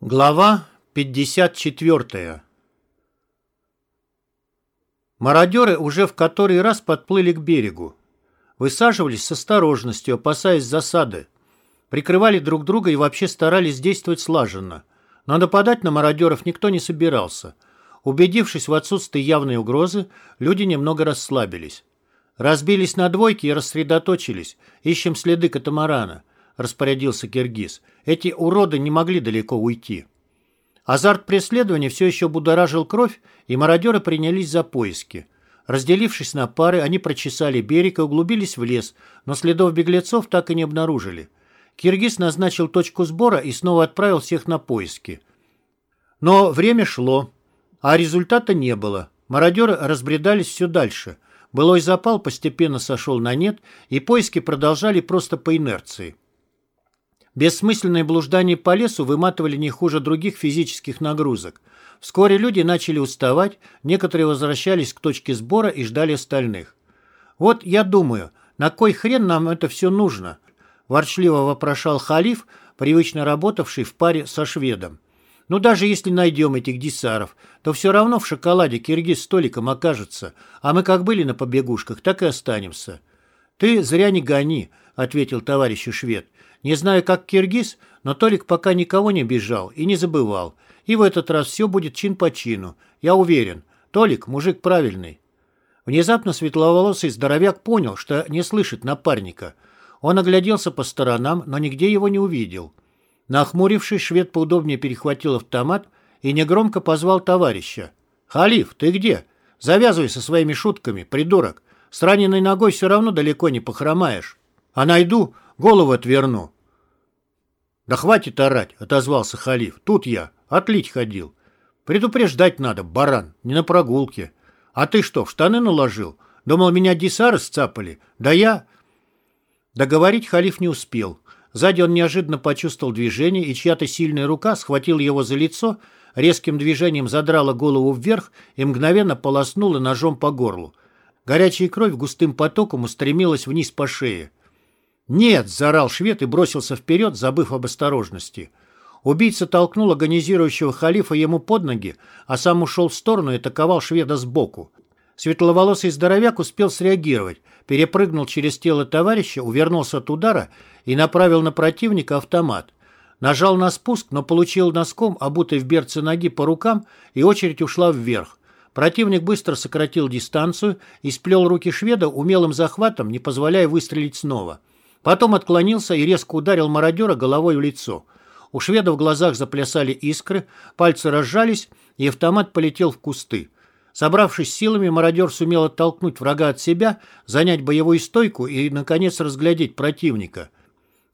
Глава 54 Мародеры уже в который раз подплыли к берегу. Высаживались с осторожностью, опасаясь засады. Прикрывали друг друга и вообще старались действовать слаженно. Но нападать на мародеров никто не собирался. Убедившись в отсутствии явной угрозы, люди немного расслабились. Разбились на двойки и рассредоточились. Ищем следы катамарана распорядился Киргиз. Эти уроды не могли далеко уйти. Азарт преследования все еще будоражил кровь, и мародеры принялись за поиски. Разделившись на пары, они прочесали берег и углубились в лес, но следов беглецов так и не обнаружили. Киргиз назначил точку сбора и снова отправил всех на поиски. Но время шло, а результата не было. Мародеры разбредались все дальше. Былой запал постепенно сошел на нет, и поиски продолжали просто по инерции. Бессмысленные блуждания по лесу выматывали не хуже других физических нагрузок. Вскоре люди начали уставать, некоторые возвращались к точке сбора и ждали остальных. «Вот я думаю, на кой хрен нам это все нужно?» – ворчливо вопрошал халиф, привычно работавший в паре со шведом. «Ну, даже если найдем этих десаров, то все равно в шоколаде киргиз столиком окажется, а мы как были на побегушках, так и останемся». «Ты зря не гони», – ответил товарищ швед. Не знаю, как киргиз, но Толик пока никого не бежал и не забывал. И в этот раз все будет чин по чину. Я уверен. Толик – мужик правильный. Внезапно светловолосый здоровяк понял, что не слышит напарника. Он огляделся по сторонам, но нигде его не увидел. Нахмурившись, швед поудобнее перехватил автомат и негромко позвал товарища. «Халиф, ты где? Завязывай со своими шутками, придурок. С раненой ногой все равно далеко не похромаешь. А найду, Голову отверну. Да хватит орать, отозвался халиф. Тут я, отлить ходил. Предупреждать надо, баран, не на прогулке. А ты что, в штаны наложил? Думал, меня десары сцапали? Да я... Договорить халиф не успел. Сзади он неожиданно почувствовал движение, и чья-то сильная рука схватила его за лицо, резким движением задрала голову вверх и мгновенно полоснула ножом по горлу. Горячая кровь густым потоком устремилась вниз по шее. «Нет!» – заорал швед и бросился вперед, забыв об осторожности. Убийца толкнул агонизирующего халифа ему под ноги, а сам ушел в сторону и атаковал шведа сбоку. Светловолосый здоровяк успел среагировать, перепрыгнул через тело товарища, увернулся от удара и направил на противника автомат. Нажал на спуск, но получил носком, обутой в берце ноги по рукам, и очередь ушла вверх. Противник быстро сократил дистанцию и сплел руки шведа умелым захватом, не позволяя выстрелить снова. Потом отклонился и резко ударил мародера головой в лицо. У шведа в глазах заплясали искры, пальцы разжались, и автомат полетел в кусты. Собравшись силами, мародер сумел оттолкнуть врага от себя, занять боевую стойку и, наконец, разглядеть противника.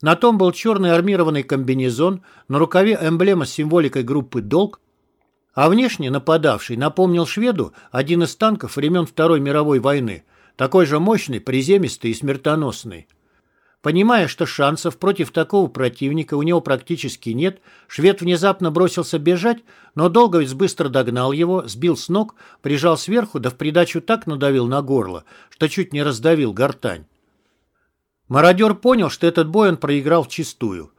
На том был черный армированный комбинезон, на рукаве эмблема с символикой группы «Долг», а внешне нападавший напомнил шведу один из танков времен Второй мировой войны, такой же мощный, приземистый и смертоносный. Понимая, что шансов против такого противника у него практически нет, швед внезапно бросился бежать, но Долговец быстро догнал его, сбил с ног, прижал сверху, да в придачу так надавил на горло, что чуть не раздавил гортань. Мародер понял, что этот бой он проиграл вчистую.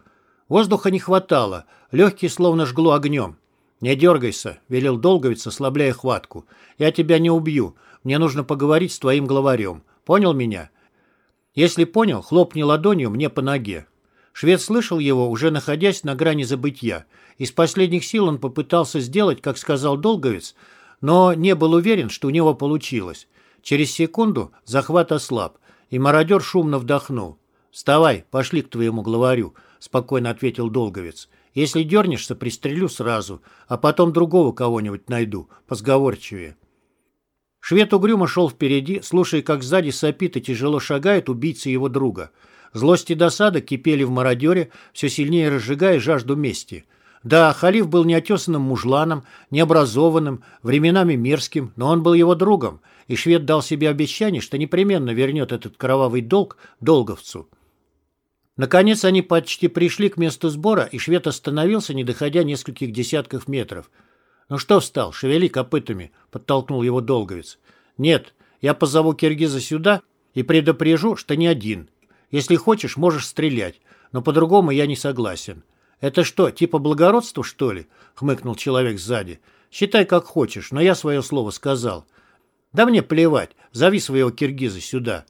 Воздуха не хватало, легкие словно жгло огнем. «Не дергайся», — велел Долговец, ослабляя хватку. «Я тебя не убью. Мне нужно поговорить с твоим главарем. Понял меня?» Если понял, хлопни ладонью мне по ноге. Швед слышал его, уже находясь на грани забытья. Из последних сил он попытался сделать, как сказал Долговец, но не был уверен, что у него получилось. Через секунду захват ослаб, и мародер шумно вдохнул. «Вставай, пошли к твоему главарю», — спокойно ответил Долговец. «Если дернешься, пристрелю сразу, а потом другого кого-нибудь найду, позговорчивее». Швед угрюмо шел впереди, слушая, как сзади сопит и тяжело шагает убийца его друга. Злость и досада кипели в мародере, все сильнее разжигая жажду мести. Да, халиф был неотесанным мужланом, необразованным, временами мерзким, но он был его другом, и швед дал себе обещание, что непременно вернет этот кровавый долг долговцу. Наконец они почти пришли к месту сбора, и швед остановился, не доходя нескольких десятков метров – «Ну что встал? Шевели копытами», — подтолкнул его Долговец. «Нет, я позову Киргиза сюда и предупрежу, что не один. Если хочешь, можешь стрелять, но по-другому я не согласен. «Это что, типа благородства, что ли?» — хмыкнул человек сзади. «Считай, как хочешь, но я свое слово сказал». «Да мне плевать, зови своего киргиза сюда».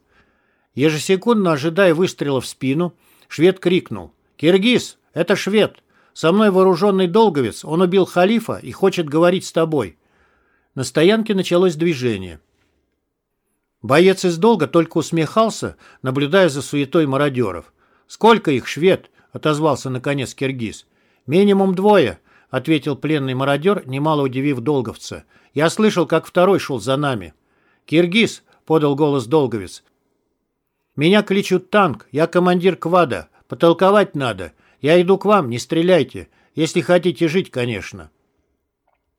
Ежесекундно ожидая выстрела в спину, швед крикнул. «Киргиз, это швед! Со мной вооруженный долговец, он убил халифа и хочет говорить с тобой». На стоянке началось движение. Боец из долга только усмехался, наблюдая за суетой мародеров. «Сколько их, швед?» — отозвался наконец киргиз. «Минимум двое», — ответил пленный мародер, немало удивив долговца. «Я слышал, как второй шел за нами». «Киргиз», — подал голос долговец. «Меня кличут танк, я командир квада. Потолковать надо. Я иду к вам, не стреляйте. Если хотите жить, конечно».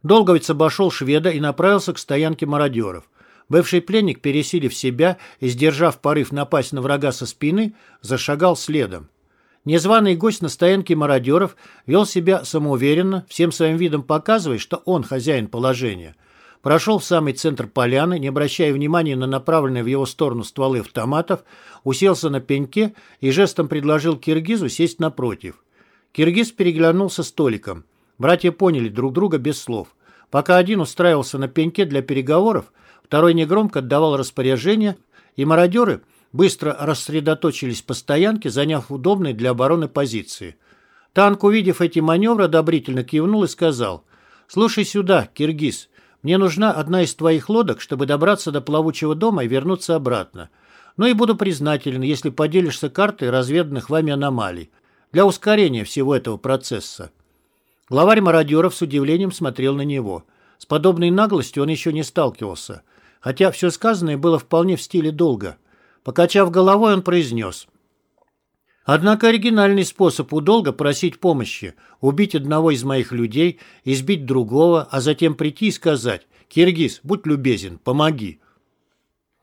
Долговец обошел шведа и направился к стоянке мародеров. Бывший пленник, пересилив себя и сдержав порыв напасть на врага со спины, зашагал следом. Незваный гость на стоянке мародеров вел себя самоуверенно, всем своим видом показывая, что он хозяин положения. Прошел в самый центр поляны, не обращая внимания на направленные в его сторону стволы автоматов, уселся на пеньке и жестом предложил Киргизу сесть напротив. Киргиз переглянулся столиком. Братья поняли друг друга без слов. Пока один устраивался на пеньке для переговоров, Второй негромко отдавал распоряжение, и мародеры быстро рассредоточились по стоянке, заняв удобные для обороны позиции. Танк, увидев эти маневры, одобрительно кивнул и сказал, «Слушай сюда, Киргиз, мне нужна одна из твоих лодок, чтобы добраться до плавучего дома и вернуться обратно. Ну и буду признателен, если поделишься картой разведанных вами аномалий для ускорения всего этого процесса». Главарь мародеров с удивлением смотрел на него. С подобной наглостью он еще не сталкивался – хотя все сказанное было вполне в стиле долга. Покачав головой, он произнес. Однако оригинальный способ у долга просить помощи, убить одного из моих людей, избить другого, а затем прийти и сказать «Киргиз, будь любезен, помоги».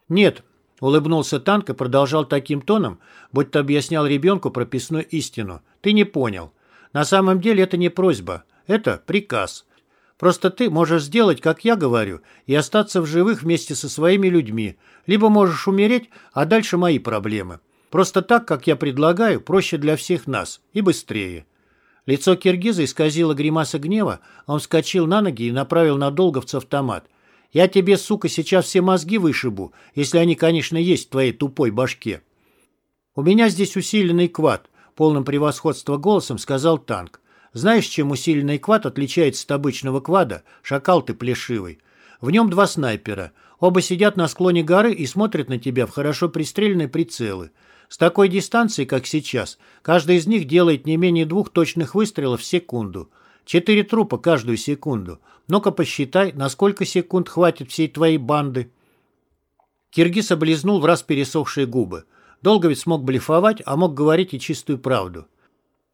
«Нет», — улыбнулся Танк и продолжал таким тоном, будто объяснял ребенку прописную истину. «Ты не понял. На самом деле это не просьба, это приказ. Просто ты можешь сделать, как я говорю, и остаться в живых вместе со своими людьми, либо можешь умереть, а дальше мои проблемы. Просто так, как я предлагаю, проще для всех нас и быстрее». Лицо киргиза исказило гримаса гнева, он вскочил на ноги и направил на долговца автомат. «Я тебе, сука, сейчас все мозги вышибу, если они, конечно, есть в твоей тупой башке». «У меня здесь усиленный квад», — полным превосходства голосом сказал танк. Знаешь, чем усиленный квад отличается от обычного квада? Шакал ты плешивый. В нем два снайпера. Оба сидят на склоне горы и смотрят на тебя в хорошо пристреленные прицелы. С такой дистанции, как сейчас, каждый из них делает не менее двух точных выстрелов в секунду. Четыре трупа каждую секунду. Ну-ка посчитай, на сколько секунд хватит всей твоей банды. Киргиз облизнул в раз пересохшие губы. Долго ведь смог блефовать, а мог говорить и чистую правду.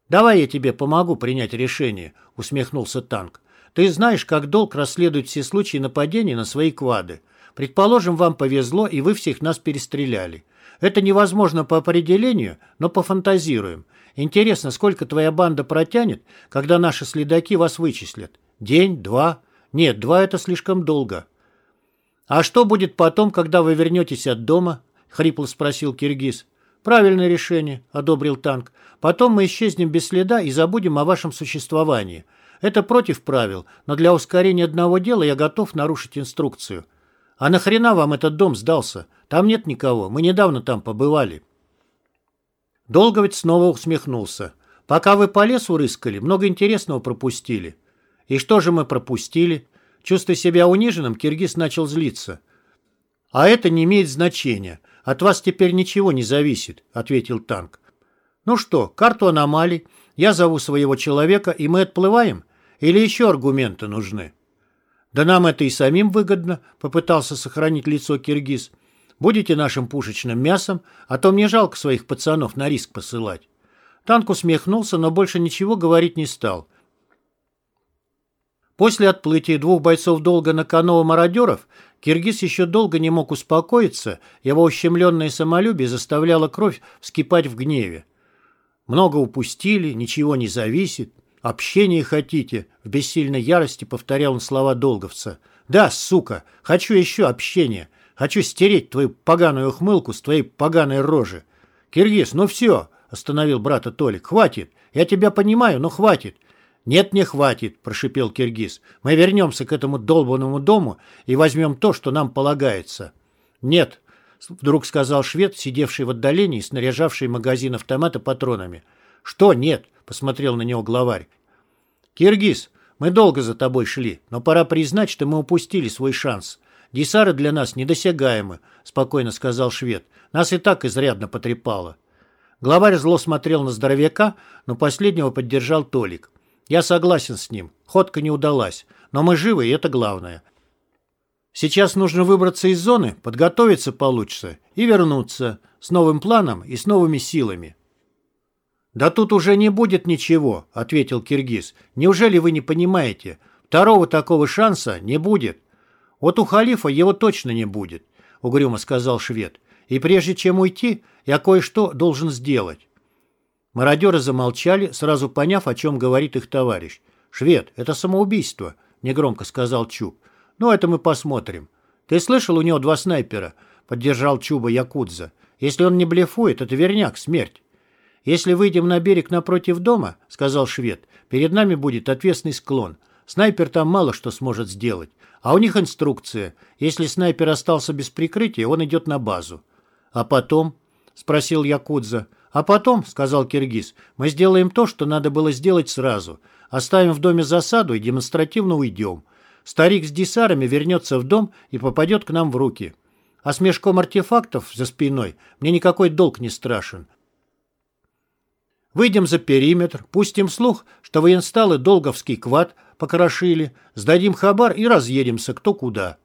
«Давай я тебе помогу принять решение», — усмехнулся танк. «Ты знаешь, как долг расследует все случаи нападений на свои квады. Предположим, вам повезло, и вы всех нас перестреляли. Это невозможно по определению, но пофантазируем. Интересно, сколько твоя банда протянет, когда наши следаки вас вычислят? День? Два? Нет, два — это слишком долго». «А что будет потом, когда вы вернетесь от дома?» — хрипло спросил Киргиз. «Правильное решение», — одобрил танк. «Потом мы исчезнем без следа и забудем о вашем существовании. Это против правил, но для ускорения одного дела я готов нарушить инструкцию. А нахрена вам этот дом сдался? Там нет никого, мы недавно там побывали». Долговец снова усмехнулся. «Пока вы по лесу рыскали, много интересного пропустили». «И что же мы пропустили?» Чувствуя себя униженным, Киргиз начал злиться. «А это не имеет значения. От вас теперь ничего не зависит», — ответил танк. «Ну что, карту аномалий, я зову своего человека, и мы отплываем? Или еще аргументы нужны?» «Да нам это и самим выгодно», — попытался сохранить лицо киргиз. «Будете нашим пушечным мясом, а то мне жалко своих пацанов на риск посылать». Танк усмехнулся, но больше ничего говорить не стал. После отплытия двух бойцов долго на каноэ мародеров Киргиз еще долго не мог успокоиться, его ущемленное самолюбие заставляло кровь вскипать в гневе. Много упустили, ничего не зависит. Общение хотите, в бессильной ярости повторял он слова долговца. Да, сука, хочу еще общения. Хочу стереть твою поганую ухмылку с твоей поганой рожи. Киргиз, ну все, остановил брата Толик, хватит. Я тебя понимаю, но хватит. «Нет, не хватит», – прошипел Киргиз. «Мы вернемся к этому долбанному дому и возьмем то, что нам полагается». «Нет», – вдруг сказал швед, сидевший в отдалении и снаряжавший магазин автомата патронами. «Что нет?» – посмотрел на него главарь. «Киргиз, мы долго за тобой шли, но пора признать, что мы упустили свой шанс. Десары для нас недосягаемы», – спокойно сказал швед. «Нас и так изрядно потрепало». Главарь зло смотрел на здоровяка, но последнего поддержал Толик. Я согласен с ним. Ходка не удалась. Но мы живы, и это главное. Сейчас нужно выбраться из зоны, подготовиться получше и вернуться с новым планом и с новыми силами. «Да тут уже не будет ничего», — ответил Киргиз. «Неужели вы не понимаете? Второго такого шанса не будет. Вот у халифа его точно не будет», — угрюмо сказал швед. «И прежде чем уйти, я кое-что должен сделать». Мародеры замолчали, сразу поняв, о чем говорит их товарищ. «Швед, это самоубийство», — негромко сказал Чуб. «Ну, это мы посмотрим». «Ты слышал, у него два снайпера?» — поддержал Чуба Якудза. «Если он не блефует, это верняк, смерть». «Если выйдем на берег напротив дома», — сказал швед, — «перед нами будет отвесный склон. Снайпер там мало что сможет сделать. А у них инструкция. Если снайпер остался без прикрытия, он идет на базу». «А потом?» — спросил Якудза. А потом, — сказал Киргиз, — мы сделаем то, что надо было сделать сразу. Оставим в доме засаду и демонстративно уйдем. Старик с десарами вернется в дом и попадет к нам в руки. А с мешком артефактов за спиной мне никакой долг не страшен. Выйдем за периметр, пустим слух, что военсталы Долговский квад покрошили, сдадим хабар и разъедемся кто куда.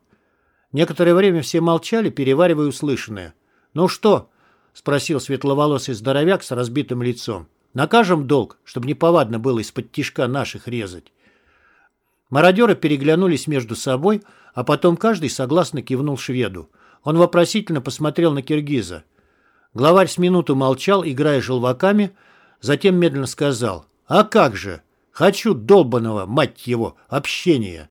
Некоторое время все молчали, переваривая услышанное. «Ну что?» — спросил светловолосый здоровяк с разбитым лицом. «Накажем долг, чтобы неповадно было из-под тишка наших резать». Мародеры переглянулись между собой, а потом каждый согласно кивнул шведу. Он вопросительно посмотрел на киргиза. Главарь с минуту молчал, играя желваками, затем медленно сказал «А как же? Хочу долбаного, мать его, общения!»